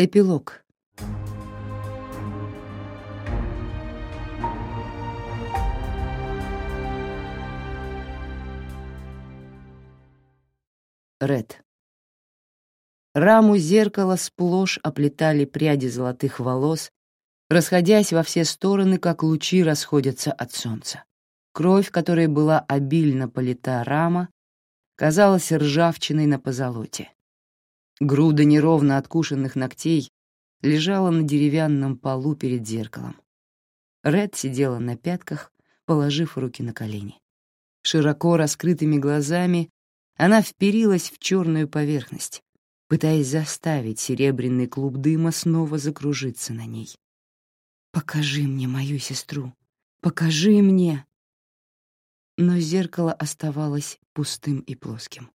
Эпилог. Ред. Раму зеркала сплошь оплетали пряди золотых волос, расходясь во все стороны, как лучи расходятся от солнца. Кровь, которой была обильно полита рама, казалась ржавчиной на позолоте. Груда неровно откушенных ногтей лежала на деревянном полу перед зеркалом. Ред сидела на пятках, положив руки на колени. Широко раскрытыми глазами она вперилась в черную поверхность, пытаясь заставить серебряный клуб дыма снова закружиться на ней. «Покажи мне мою сестру! Покажи мне!» Но зеркало оставалось пустым и плоским.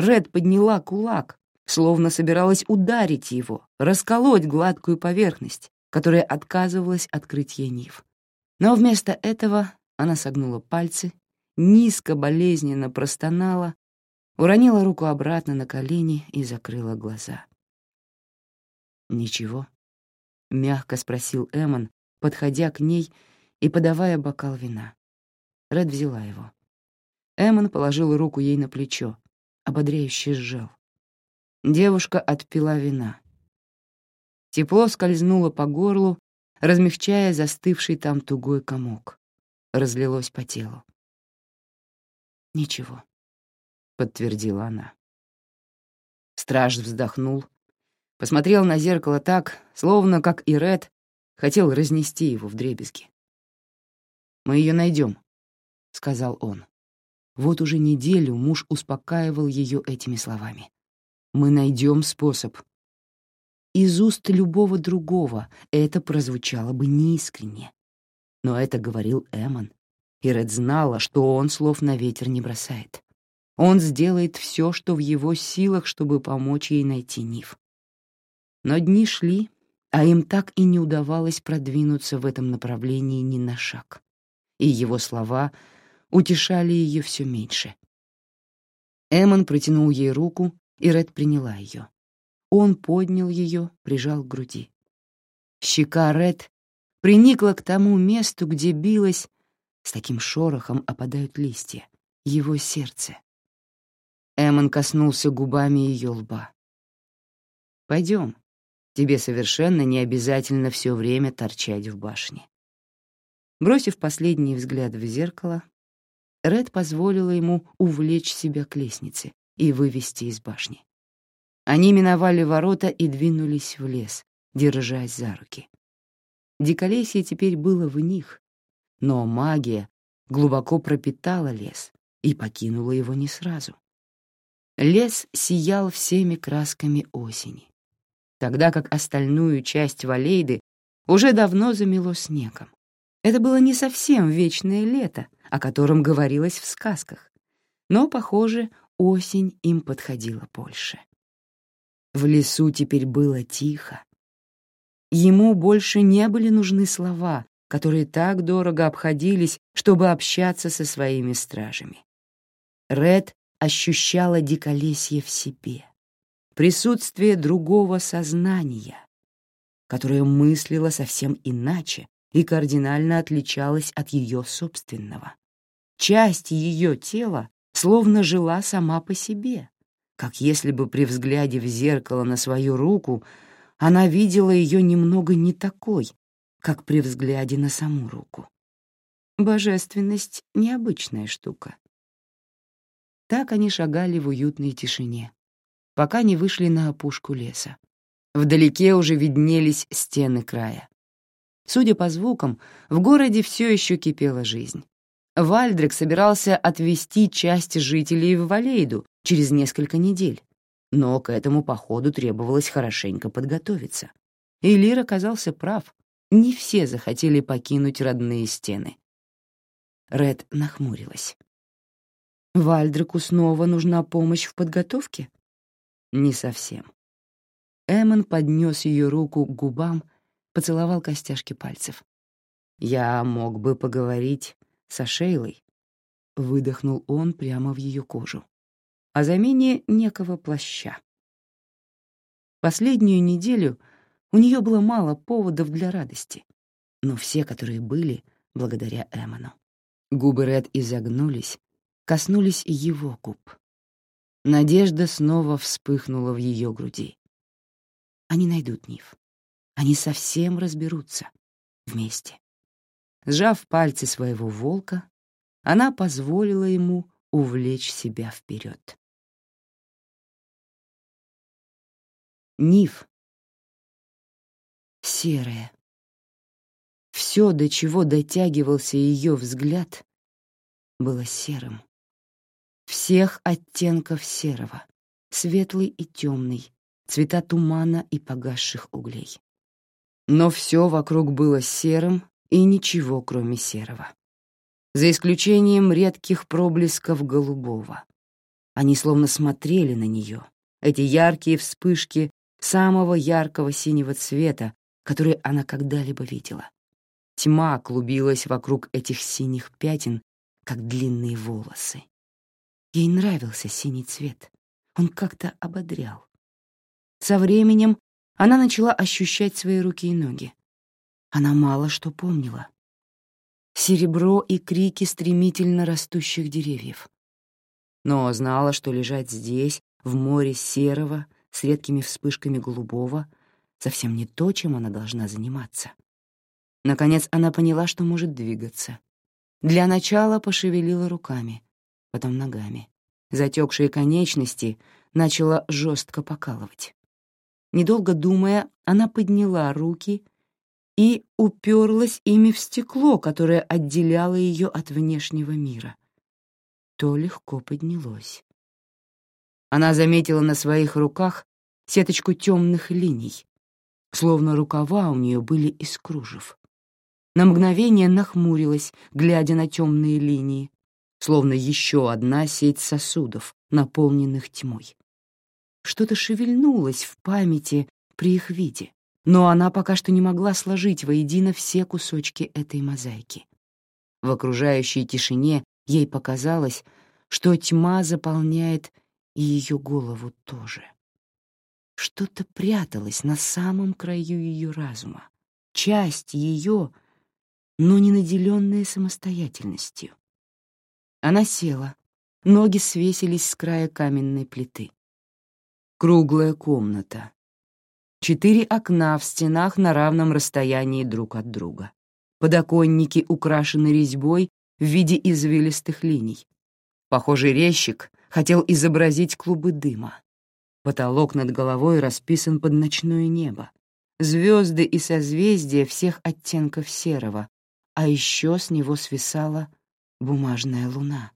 Ред подняла кулак, словно собиралась ударить его, расколоть гладкую поверхность, которая отказывалась открыть ей нив. Но вместо этого она согнула пальцы, низко болезненно простонала, уронила руку обратно на колени и закрыла глаза. «Ничего?» — мягко спросил Эмон, подходя к ней и подавая бокал вина. Ред взяла его. Эмон положил руку ей на плечо, ободряюще сжал. Девушка отпила вина. Тепло скользнуло по горлу, размягчая застывший там тугой комок. Разлилось по телу. «Ничего», — подтвердила она. Страж вздохнул, посмотрел на зеркало так, словно, как и Ред, хотел разнести его в дребезги. «Мы ее найдем», — сказал он. Вот уже неделю муж успокаивал ее этими словами. «Мы найдем способ». Из уст любого другого это прозвучало бы неискренне. Но это говорил Эмон, и Ред знала, что он слов на ветер не бросает. Он сделает все, что в его силах, чтобы помочь ей найти Нив. Но дни шли, а им так и не удавалось продвинуться в этом направлении ни на шаг. И его слова — утешали ее все меньше. Эмон протянул ей руку, и Ред приняла ее. Он поднял ее, прижал к груди. Щека Ред приникла к тому месту, где билось, с таким шорохом опадают листья, его сердце. Эмон коснулся губами ее лба. «Пойдем, тебе совершенно не обязательно все время торчать в башне». Бросив последний взгляд в зеркало, Ред позволила ему увлечь себя к лестнице и вывести из башни. Они миновали ворота и двинулись в лес, держась за руки. Диколесье теперь было в них, но магия глубоко пропитала лес и покинула его не сразу. Лес сиял всеми красками осени, тогда как остальную часть Валейды уже давно замело снегом. Это было не совсем вечное лето, о котором говорилось в сказках. Но, похоже, осень им подходила больше. В лесу теперь было тихо. Ему больше не были нужны слова, которые так дорого обходились, чтобы общаться со своими стражами. Ред ощущала диколесье в себе, присутствие другого сознания, которое мыслило совсем иначе и кардинально отличалось от ее собственного часть ее тела словно жила сама по себе, как если бы при взгляде в зеркало на свою руку она видела ее немного не такой, как при взгляде на саму руку. Божественность — необычная штука. Так они шагали в уютной тишине, пока не вышли на опушку леса. Вдалеке уже виднелись стены края. Судя по звукам, в городе все еще кипела жизнь. Вальдрик собирался отвезти часть жителей в Валейду через несколько недель, но к этому походу требовалось хорошенько подготовиться. И Лир оказался прав. Не все захотели покинуть родные стены. Ред нахмурилась. Вальдрику снова нужна помощь в подготовке? Не совсем. Эммон поднес ее руку к губам, поцеловал костяшки пальцев. Я мог бы поговорить со Шейлой, выдохнул он прямо в ее кожу, о замене некого плаща. Последнюю неделю у нее было мало поводов для радости, но все, которые были, благодаря Эмону. Губы Ред изогнулись, коснулись его губ. Надежда снова вспыхнула в ее груди. Они найдут Нив. Они совсем разберутся. Вместе. Сжав пальцы своего волка, она позволила ему увлечь себя вперед. Ниф. Серая. Все, до чего дотягивался ее взгляд, было серым. Всех оттенков серого, светлый и темный, цвета тумана и погасших углей. Но все вокруг было серым и ничего, кроме серого. За исключением редких проблесков голубого. Они словно смотрели на нее, эти яркие вспышки самого яркого синего цвета, который она когда-либо видела. Тьма клубилась вокруг этих синих пятен, как длинные волосы. Ей нравился синий цвет. Он как-то ободрял. Со временем она начала ощущать свои руки и ноги. Она мало что помнила. Серебро и крики стремительно растущих деревьев. Но знала, что лежать здесь, в море серого, с редкими вспышками голубого, совсем не то, чем она должна заниматься. Наконец она поняла, что может двигаться. Для начала пошевелила руками, потом ногами. Затекшие конечности начала жестко покалывать. Недолго думая, она подняла руки и уперлась ими в стекло, которое отделяло ее от внешнего мира. То легко поднялось. Она заметила на своих руках сеточку темных линий, словно рукава у нее были из кружев. На мгновение нахмурилась, глядя на темные линии, словно еще одна сеть сосудов, наполненных тьмой. Что-то шевельнулось в памяти при их виде, но она пока что не могла сложить воедино все кусочки этой мозаики. В окружающей тишине ей показалось, что тьма заполняет и ее голову тоже. Что-то пряталось на самом краю ее разума, часть ее, но не наделенная самостоятельностью. Она села, ноги свесились с края каменной плиты. Круглая комната. Четыре окна в стенах на равном расстоянии друг от друга. Подоконники украшены резьбой в виде извилистых линий. Похожий резчик хотел изобразить клубы дыма. Потолок над головой расписан под ночное небо. Звезды и созвездия всех оттенков серого, а еще с него свисала бумажная луна.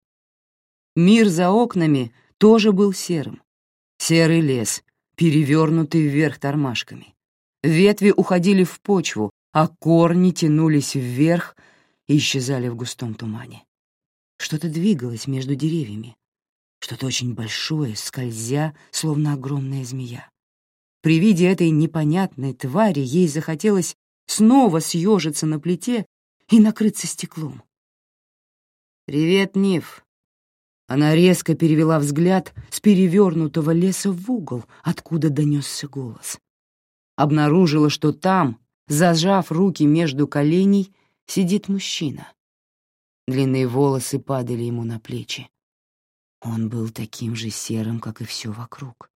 Мир за окнами тоже был серым. Серый лес, перевернутый вверх тормашками. Ветви уходили в почву, а корни тянулись вверх и исчезали в густом тумане. Что-то двигалось между деревьями, что-то очень большое, скользя, словно огромная змея. При виде этой непонятной твари ей захотелось снова съежиться на плите и накрыться стеклом. «Привет, Ниф», она резко перевела взгляд с перевернутого леса в угол, откуда донесся голос. Обнаружила, что там, зажав руки между коленей, сидит мужчина. Длинные волосы падали ему на плечи. Он был таким же серым, как и все вокруг.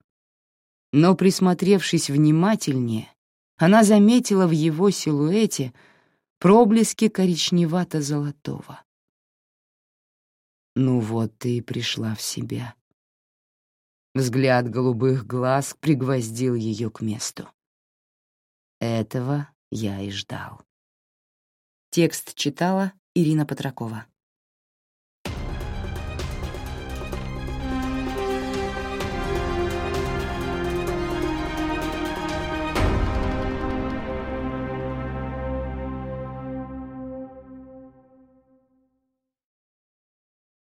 Но, присмотревшись внимательнее, она заметила в его силуэте проблески коричневато-золотого. Ну вот ты и пришла в себя. Взгляд голубых глаз пригвоздил ее к месту. Этого я и ждал. Текст читала Ирина Патракова.